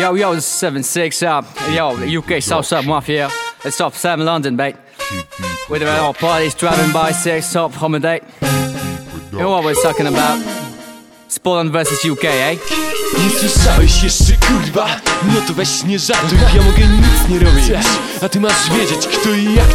Yo, yo, this is 7 6 up. Yo, UK Southside Mafia. It's off 7 London, mate. With our parties driving by 6 top holiday. You know what we're talking about? Poland versus UK, eh? Nie słyszałeś jeszcze kurwa? No to weź nie żartuj, ja mogę nic nie robić A ty masz wiedzieć kto i jak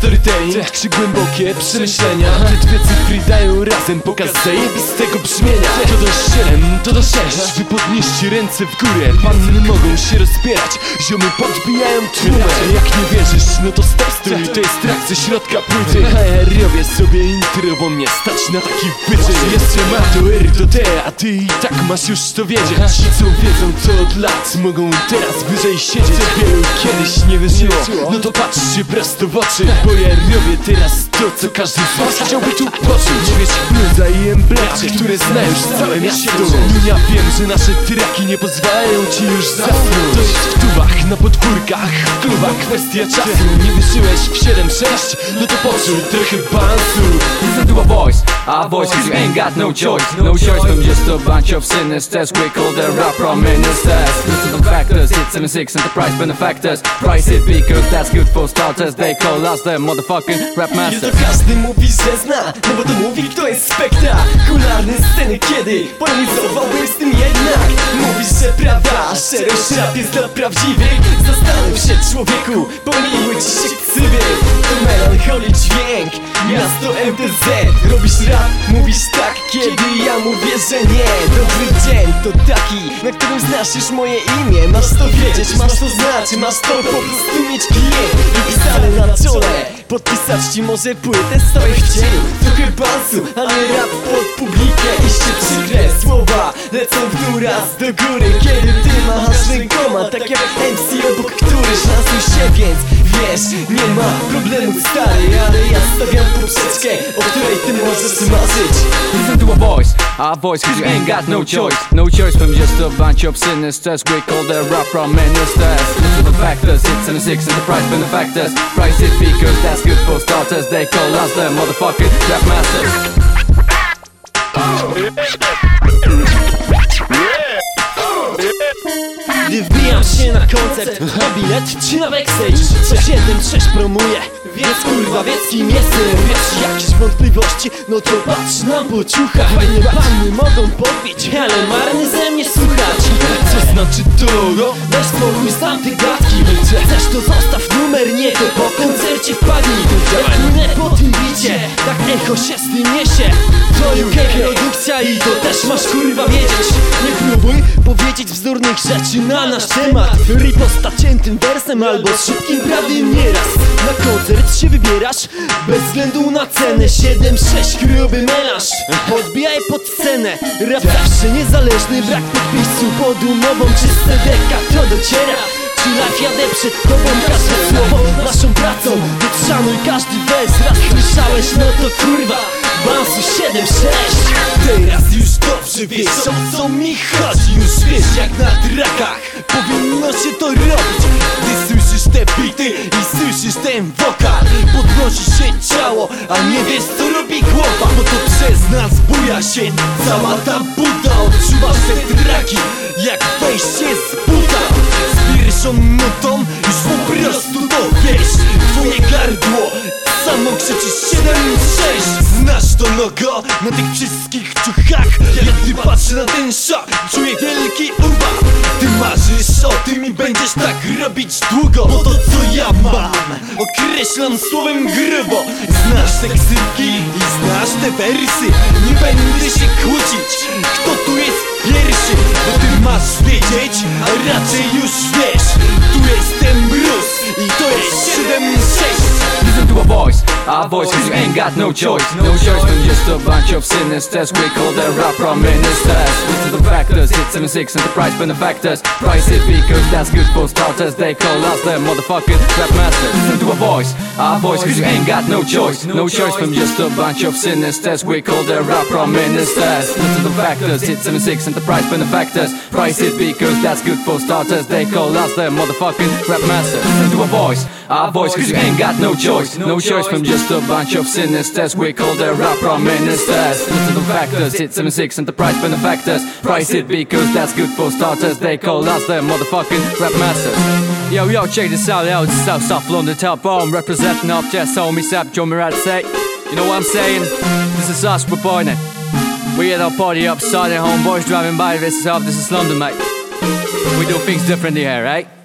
storytelling czy głębokie przemyślenia. Te dwie cyfry dają razem pokaz zajebistego brzmienia. To do 7, to do 6 Wy podnieście ręce w górę. Panny mogą się rozpierać Ziomy podbijają tłumę Jak nie wierzysz, no to stop stój. To jest trakt ze środka płyty. A robię sobie intro, bo mnie stać na taki wyczyn Jeszcze ma to R do T, a ty i tak masz już to wiedzieć. Ci co wiedzą to od lat Mogą teraz wyżej siedzieć. Wielu kiedyś nie wierzyło. No to patrzcie prosto w oczy Bo ja robię teraz to co każdy z was chciałby tu poczuć Wiesz bluza i emblematy, które znają już całe miasto Ja wiem, że nasze traki nie pozwalają ci już zasnąć To jest w tubach, na podwórkach, w klubach Kwestia czasu, nie wyszyłeś w 7-6 No to poczuj trochę bansu Listen a voice, our voice, cause you ain't got no choice. No choice from just a bunch of sinisters. We call the rap from ministers. Listen to factors, hit 76 enterprise benefactors. Price it because that's good for starters. They call us the motherfucking rap Kiedy masters. to każdy mówi, że zna No bo to mówi, kto jest spektakularny sceny Kiedy polemizowałbym z tym jednak. Mówisz, że prawda, szczerość rap jest dla prawdziwych Zastanów się człowieku, pomyliły ci się ksywy. To melancholy dźwięk, miasto MTZ Robisz rap, mówisz tak, kiedy ja mówię, że nie. Dobry dzień to taki, na którym znasz już moje imię. Masz to wiedzieć, masz to znać, masz to po prostu mieć klient Podpisać ci może płytę w cieniu Trochę bansu, ale rap pod publikę Iście przykre. Słowa lecą w dół raz do góry Kiedy ty machasz rękoma, tak jak MC obok który Szansuj się więc, wiesz, nie ma problemu stary Ale ja stawiam poprzeczkę, o której ty możesz marzyć Listen to a voice, our voice, cause you ain't got no choice. No choice from just a bunch of sinisters. We call the rap from ministers. Listen to the factors, hit 76 enterprise benefactors. Price it because that's good for starters. They call us the motherfucking rap masters. Oh. Gdy wbijam się na koncert A bilet czy na backstage. Co 7-6 promuje Więc kurwa wiedz kim jestem? Wiesz jakieś wątpliwości No to patrz na pociuchach Fajne panny mogą podbić Ale marny ze mnie słuchać. Co znaczy to? Weź spokój z tamtych gadki. Chcesz to zostaw numer nie To po koncercie wpadnij. Płynę po tym bicie Tak echo się z tym niesie i to też masz kurwa wiedzieć. Nie próbuj powiedzieć bzdurnych rzeczy na nasz temat. Riposta ciętym wersem albo z szybkim prawym nieraz. Na koncert się wybierasz bez względu na cenę. 7-6 gruby melanż Podbijaj pod scenę Rap zawsze niezależny, brak podpisu pod umową. Czy z CDK to dociera. Czy life jadę przed tobą każde słowo. Naszą pracą Więc szanuj każdy wers. Raz słyszałeś, no to kurwa Bansu 7-6 Teraz już dobrze wiesz o co mi chodzi. Już wiesz jak na trakach Powinno się to robić. Gdy słyszysz te bity i słyszysz ten wokal Podnosi się ciało, a nie wiesz co robi głowa. Bo to przez nas buja się cała ta buda. Odczuwasz te traki jak wejście z buta. Z pierwszą nutą już po prostu to wiesz. Twoje gardło samo krzyczysz 7-6 Znasz to logo na tych wszystkich ciuchach. Jak ty patrzę na ten szok, czuję wielki ubaw Ty marzysz o tym i będziesz tak robić długo Bo to co ja mam, określam słowem grubo. Znasz te ksywki i znasz te wersy. Nie będę się kłócić, kto tu jest pierwszy Bo ty masz wiedzieć, a raczej już wiesz. Tu jestem Bruce i to jest 7-6 Listen to a voice, our voice, cause you ain't got no choice. No choice from just a bunch of sinisters. We call the rap from ministers. Listen to the factors, hit 76 enterprise benefactors. Price it because that's good for starters. They call us the motherfucking rap masters. Listen to a voice, our voice, cause you ain't got no choice. No choice from just a bunch of sinisters. We call the rap from ministers. Listen to the factors, hit 76 enterprise benefactors. Price it because that's good for starters. They call us the motherfucking rap masters. Listen to a voice, our voice, cause you ain't got no choice. No choice from just a a bunch of sinisters We call the rap prime ministers. Listen to the factors, hit 76 enterprise benefactors. Price it because that's good for starters They call us the motherfucking rap masters. Yo, yo, check this out, yo, it's South South London top bomb. Representing up just Sap John Murad say You know what I'm saying? This is us, we're pointing We get our party up, starting homeboys driving by This is how this is London, mate. We do things differently here, right?